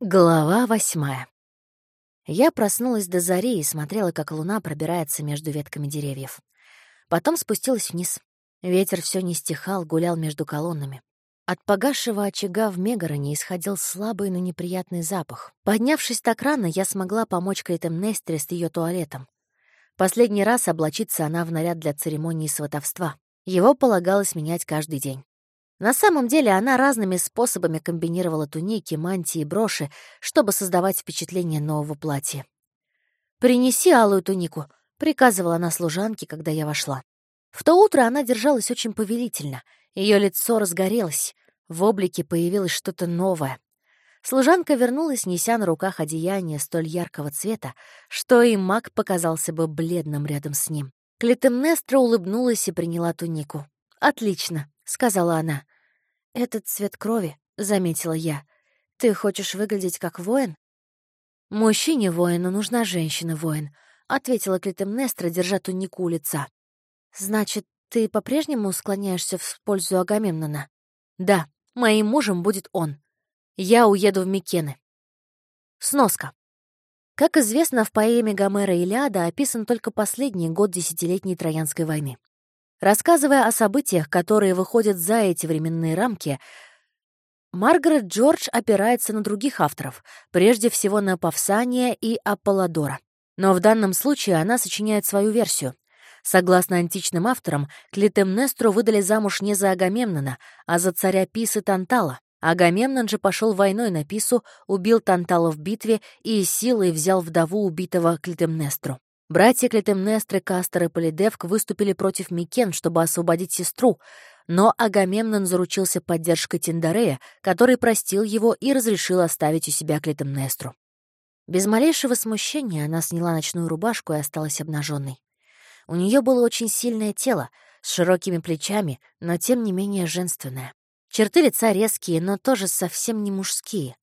Глава восьмая. Я проснулась до зари и смотрела, как луна пробирается между ветками деревьев. Потом спустилась вниз. Ветер все не стихал, гулял между колоннами. От погасшего очага в Мегароне исходил слабый, но неприятный запах. Поднявшись так рано, я смогла помочь Клитемнестре с ее туалетом. Последний раз облачиться она в наряд для церемонии сватовства. Его полагалось менять каждый день. На самом деле она разными способами комбинировала туники, мантии и броши, чтобы создавать впечатление нового платья. «Принеси алую тунику», — приказывала она служанке, когда я вошла. В то утро она держалась очень повелительно. Ее лицо разгорелось, в облике появилось что-то новое. Служанка вернулась, неся на руках одеяние столь яркого цвета, что и маг показался бы бледным рядом с ним. Клитемнестра улыбнулась и приняла тунику. «Отлично», — сказала она. «Этот цвет крови», — заметила я. «Ты хочешь выглядеть как воин?» «Мужчине-воину нужна женщина-воин», — ответила Клитемнестра, держа тунику у лица. «Значит, ты по-прежнему склоняешься в пользу Агамемнона?» «Да, моим мужем будет он. Я уеду в Микены». Сноска. Как известно, в поэме Гомера «Илиада» описан только последний год десятилетней Троянской войны. Рассказывая о событиях, которые выходят за эти временные рамки, Маргарет Джордж опирается на других авторов, прежде всего на Павсания и Аполлодора. Но в данном случае она сочиняет свою версию. Согласно античным авторам, Клитемнестру выдали замуж не за Агамемнона, а за царя Писы Тантала. Агамемнон же пошел войной на Пису, убил Тантала в битве и силой взял вдову убитого Клитемнестру. Братья Клитемнестры, Кастер и Полидевк выступили против Микен, чтобы освободить сестру, но Агамемнон заручился поддержкой Тиндарея, который простил его и разрешил оставить у себя Клитемнестру. Без малейшего смущения она сняла ночную рубашку и осталась обнаженной. У нее было очень сильное тело, с широкими плечами, но тем не менее женственное. Черты лица резкие, но тоже совсем не мужские.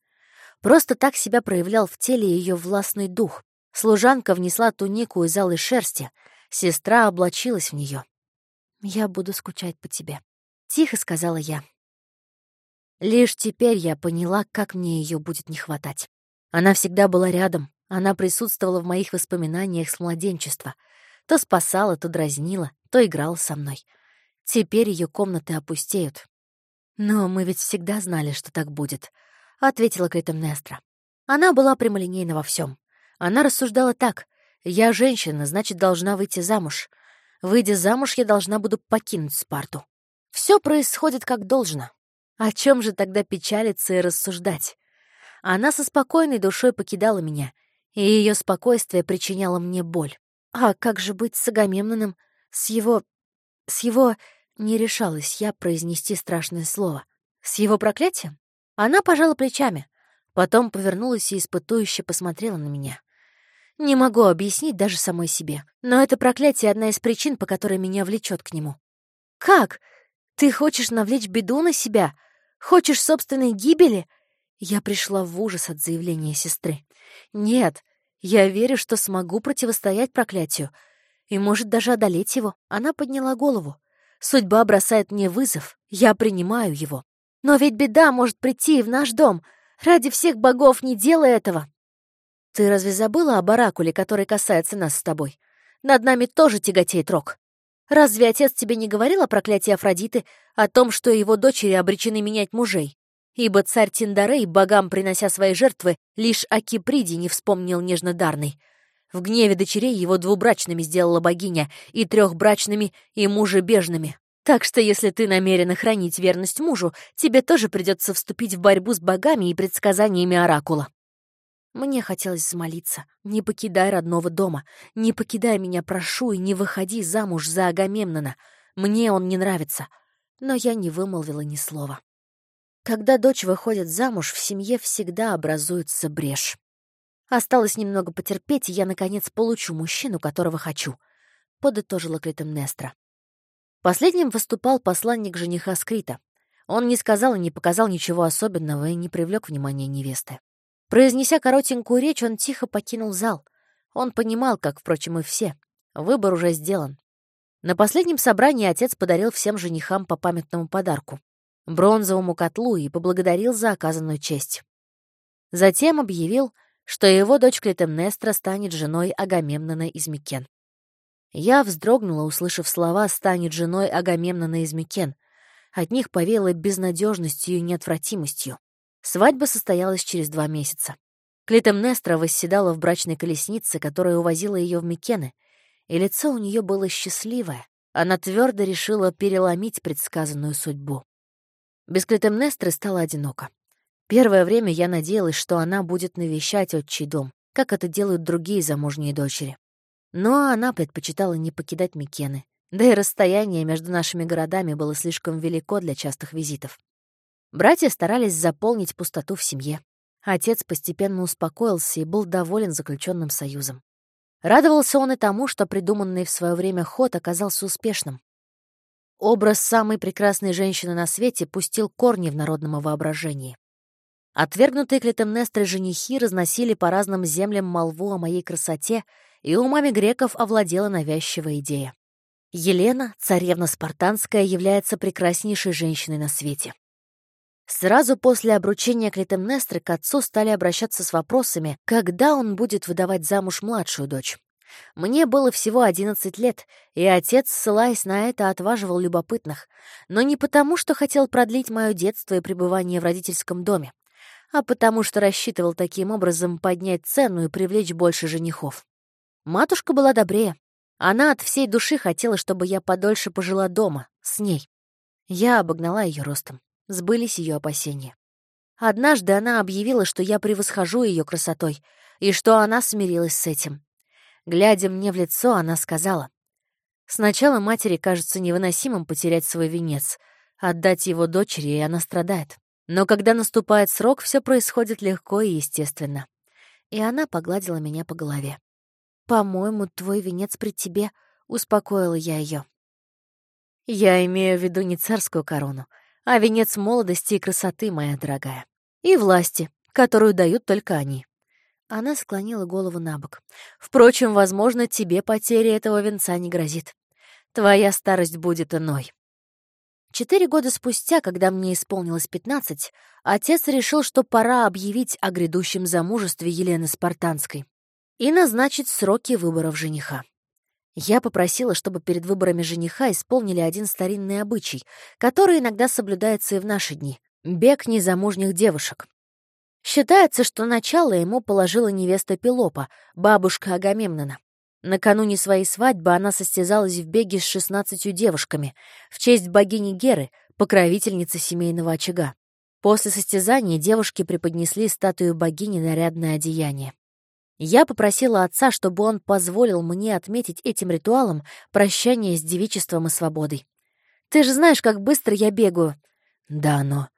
Просто так себя проявлял в теле ее властный дух, Служанка внесла тунику из алой шерсти, сестра облачилась в нее. «Я буду скучать по тебе», — тихо сказала я. Лишь теперь я поняла, как мне ее будет не хватать. Она всегда была рядом, она присутствовала в моих воспоминаниях с младенчества. То спасала, то дразнила, то играла со мной. Теперь ее комнаты опустеют. «Но мы ведь всегда знали, что так будет», — ответила Клитемнестра. Она была прямолинейна во всем. Она рассуждала так. «Я женщина, значит, должна выйти замуж. Выйдя замуж, я должна буду покинуть Спарту. Все происходит как должно. О чем же тогда печалиться и рассуждать? Она со спокойной душой покидала меня, и ее спокойствие причиняло мне боль. А как же быть с Агамемноном, с его... с его... Не решалась я произнести страшное слово. С его проклятием? Она пожала плечами, потом повернулась и испытующе посмотрела на меня. Не могу объяснить даже самой себе, но это проклятие — одна из причин, по которой меня влечет к нему. «Как? Ты хочешь навлечь беду на себя? Хочешь собственной гибели?» Я пришла в ужас от заявления сестры. «Нет, я верю, что смогу противостоять проклятию и, может, даже одолеть его». Она подняла голову. «Судьба бросает мне вызов, я принимаю его. Но ведь беда может прийти и в наш дом. Ради всех богов не делай этого!» Ты разве забыла об оракуле, который касается нас с тобой? Над нами тоже тяготеет рок. Разве отец тебе не говорил о проклятии Афродиты, о том, что его дочери обречены менять мужей? Ибо царь Тиндарей, богам принося свои жертвы, лишь о Киприде не вспомнил нежнодарный. В гневе дочерей его двубрачными сделала богиня, и трехбрачными, и мужебежными. Так что если ты намерена хранить верность мужу, тебе тоже придется вступить в борьбу с богами и предсказаниями оракула. Мне хотелось взмолиться. «Не покидай родного дома. Не покидай меня, прошу, и не выходи замуж за Агамемнона. Мне он не нравится». Но я не вымолвила ни слова. Когда дочь выходит замуж, в семье всегда образуется брешь. Осталось немного потерпеть, и я, наконец, получу мужчину, которого хочу, — подытожила Клитемнестра. Последним выступал посланник жениха Скрита. Он не сказал и не показал ничего особенного и не привлек внимания невесты. Произнеся коротенькую речь, он тихо покинул зал. Он понимал, как, впрочем, и все. Выбор уже сделан. На последнем собрании отец подарил всем женихам по памятному подарку — бронзовому котлу и поблагодарил за оказанную честь. Затем объявил, что его дочь Клитемнестра станет женой Агамемнона из Микен. Я вздрогнула, услышав слова «станет женой Агамемнона из Микен». От них повеяло безнадежностью и неотвратимостью. Свадьба состоялась через два месяца. Клитемнестра восседала в брачной колеснице, которая увозила ее в Микены, и лицо у нее было счастливое. Она твердо решила переломить предсказанную судьбу. Без Клитемнестры стало одиноко. Первое время я надеялась, что она будет навещать отчий дом, как это делают другие замужние дочери. Но она предпочитала не покидать Микены, да и расстояние между нашими городами было слишком велико для частых визитов. Братья старались заполнить пустоту в семье. Отец постепенно успокоился и был доволен заключенным союзом. Радовался он и тому, что придуманный в свое время ход оказался успешным. Образ самой прекрасной женщины на свете пустил корни в народном воображении. Отвергнутые Клитемнестрой женихи разносили по разным землям молву о моей красоте, и умами греков овладела навязчивая идея. Елена, царевна Спартанская, является прекраснейшей женщиной на свете. Сразу после обручения Клитемнестры к отцу стали обращаться с вопросами, когда он будет выдавать замуж младшую дочь. Мне было всего 11 лет, и отец, ссылаясь на это, отваживал любопытных, но не потому, что хотел продлить мое детство и пребывание в родительском доме а потому что рассчитывал таким образом поднять цену и привлечь больше женихов. Матушка была добрее. Она от всей души хотела, чтобы я подольше пожила дома, с ней. Я обогнала ее ростом. Сбылись ее опасения. Однажды она объявила, что я превосхожу ее красотой, и что она смирилась с этим. Глядя мне в лицо, она сказала, «Сначала матери кажется невыносимым потерять свой венец, отдать его дочери, и она страдает. Но когда наступает срок, все происходит легко и естественно. И она погладила меня по голове. «По-моему, твой венец при тебе», — успокоила я ее. «Я имею в виду не царскую корону, а венец молодости и красоты, моя дорогая. И власти, которую дают только они». Она склонила голову на бок. «Впрочем, возможно, тебе потеря этого венца не грозит. Твоя старость будет иной. Четыре года спустя, когда мне исполнилось пятнадцать, отец решил, что пора объявить о грядущем замужестве Елены Спартанской и назначить сроки выборов жениха. Я попросила, чтобы перед выборами жениха исполнили один старинный обычай, который иногда соблюдается и в наши дни — бег незамужних девушек. Считается, что начало ему положила невеста Пелопа, бабушка Агамемнона. Накануне своей свадьбы она состязалась в беге с шестнадцатью девушками в честь богини Геры, покровительницы семейного очага. После состязания девушки преподнесли статую богини нарядное одеяние. Я попросила отца, чтобы он позволил мне отметить этим ритуалом прощание с девичеством и свободой. «Ты же знаешь, как быстро я бегаю». «Да, но...»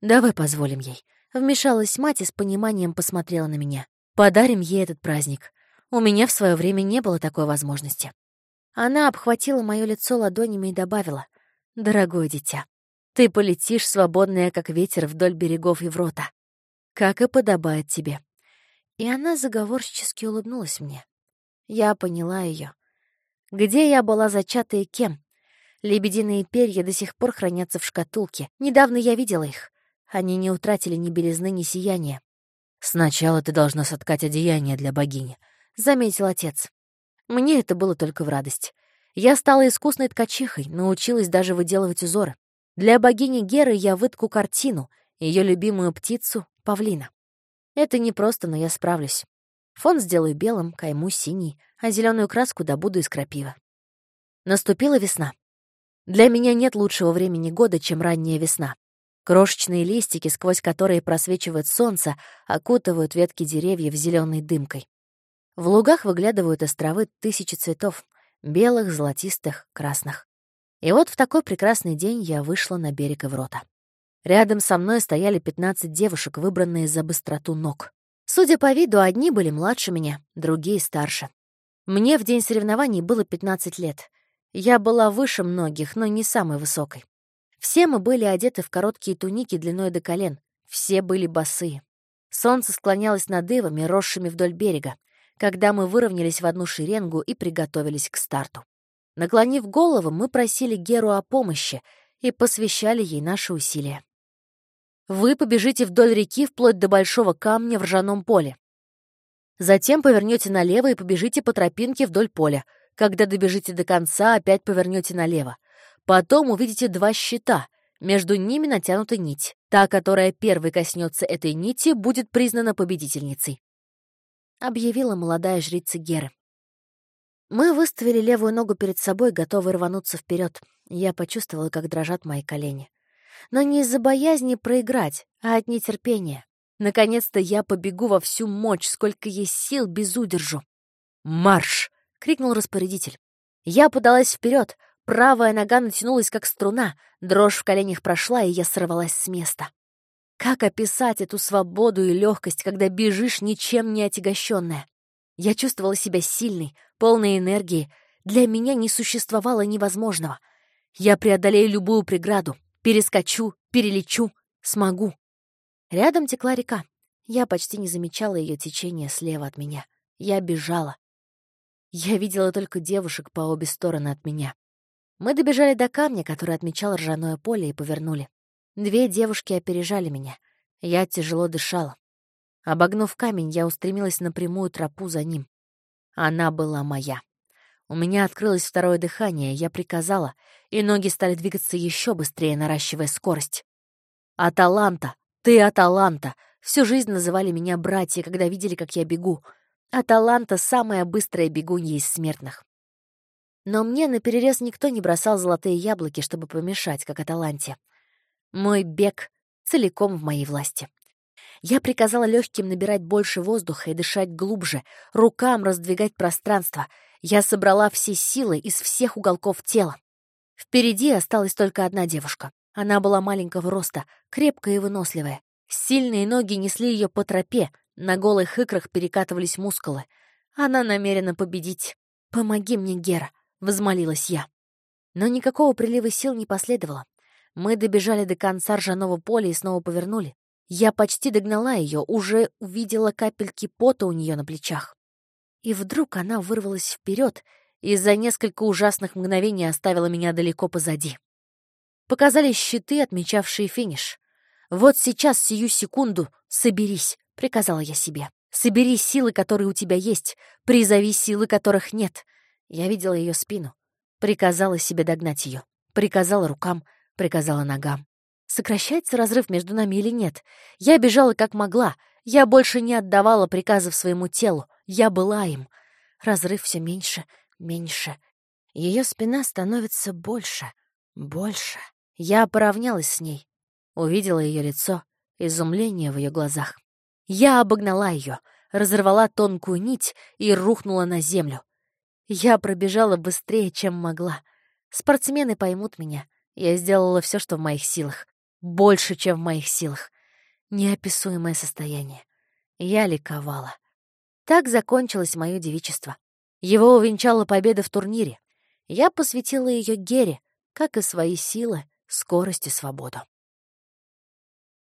«Давай позволим ей». Вмешалась мать и с пониманием посмотрела на меня. «Подарим ей этот праздник. У меня в свое время не было такой возможности. Она обхватила мое лицо ладонями и добавила, «Дорогое дитя, ты полетишь, свободная, как ветер, вдоль берегов Еврота, как и подобает тебе». И она заговорчески улыбнулась мне. Я поняла ее. Где я была зачата и кем? Лебединые перья до сих пор хранятся в шкатулке. Недавно я видела их. Они не утратили ни белизны, ни сияния. «Сначала ты должна соткать одеяние для богини», — заметил отец. Мне это было только в радость. Я стала искусной ткачихой, научилась даже выделывать узоры. Для богини Геры я вытку картину, ее любимую птицу — павлина. Это непросто, но я справлюсь. Фон сделаю белым, кайму синий, а зеленую краску добуду из крапивы. Наступила весна. Для меня нет лучшего времени года, чем ранняя весна. Крошечные листики, сквозь которые просвечивает солнце, окутывают ветки деревьев зеленой дымкой. В лугах выглядывают островы тысячи цветов — белых, золотистых, красных. И вот в такой прекрасный день я вышла на берег Эврота. Рядом со мной стояли 15 девушек, выбранные за быстроту ног. Судя по виду, одни были младше меня, другие — старше. Мне в день соревнований было 15 лет. Я была выше многих, но не самой высокой. Все мы были одеты в короткие туники длиной до колен. Все были босые. Солнце склонялось над ивами, росшими вдоль берега когда мы выровнялись в одну шеренгу и приготовились к старту. Наклонив голову, мы просили Геру о помощи и посвящали ей наши усилия. Вы побежите вдоль реки вплоть до большого камня в ржаном поле. Затем повернете налево и побежите по тропинке вдоль поля. Когда добежите до конца, опять повернете налево. Потом увидите два щита. Между ними натянута нить. Та, которая первой коснется этой нити, будет признана победительницей. Объявила молодая жрица Геры. Мы выставили левую ногу перед собой, готовые рвануться вперед. Я почувствовала, как дрожат мои колени. Но не из-за боязни проиграть, а от нетерпения. Наконец-то я побегу во всю мощь, сколько есть сил, без удержу. «Марш!» — крикнул распорядитель. Я подалась вперед, правая нога натянулась, как струна, дрожь в коленях прошла, и я сорвалась с места. Как описать эту свободу и легкость, когда бежишь ничем не отягощенная? Я чувствовала себя сильной, полной энергии. Для меня не существовало невозможного. Я преодолею любую преграду, перескочу, перелечу, смогу. Рядом текла река. Я почти не замечала ее течения слева от меня. Я бежала. Я видела только девушек по обе стороны от меня. Мы добежали до камня, который отмечал ржаное поле, и повернули. Две девушки опережали меня. Я тяжело дышала. Обогнув камень, я устремилась на прямую тропу за ним. Она была моя. У меня открылось второе дыхание, я приказала, и ноги стали двигаться еще быстрее, наращивая скорость. «Аталанта! Ты Аталанта!» Всю жизнь называли меня братья, когда видели, как я бегу. Аталанта — самая быстрая бегунья из смертных. Но мне наперерез никто не бросал золотые яблоки, чтобы помешать, как Аталанте. Мой бег целиком в моей власти. Я приказала легким набирать больше воздуха и дышать глубже, рукам раздвигать пространство. Я собрала все силы из всех уголков тела. Впереди осталась только одна девушка. Она была маленького роста, крепкая и выносливая. Сильные ноги несли ее по тропе, на голых икрах перекатывались мускулы. Она намерена победить. «Помоги мне, Гера», — возмолилась я. Но никакого прилива сил не последовало. Мы добежали до конца ржаного поля и снова повернули. Я почти догнала ее, уже увидела капельки пота у нее на плечах. И вдруг она вырвалась вперед и за несколько ужасных мгновений оставила меня далеко позади. Показались щиты, отмечавшие финиш. «Вот сейчас, сию секунду, соберись», — приказала я себе. «Собери силы, которые у тебя есть, призови силы, которых нет». Я видела ее спину. Приказала себе догнать ее. Приказала рукам, приказала ногам. Сокращается разрыв между нами или нет? Я бежала как могла. Я больше не отдавала приказов своему телу. Я была им. Разрыв все меньше, меньше. Ее спина становится больше, больше. Я поравнялась с ней. Увидела ее лицо, изумление в ее глазах. Я обогнала ее, разорвала тонкую нить и рухнула на землю. Я пробежала быстрее, чем могла. Спортсмены поймут меня. Я сделала все, что в моих силах. Больше, чем в моих силах. Неописуемое состояние. Я ликовала. Так закончилось мое девичество. Его увенчала победа в турнире. Я посвятила ее Гере, как и свои силы, скорость и свободу.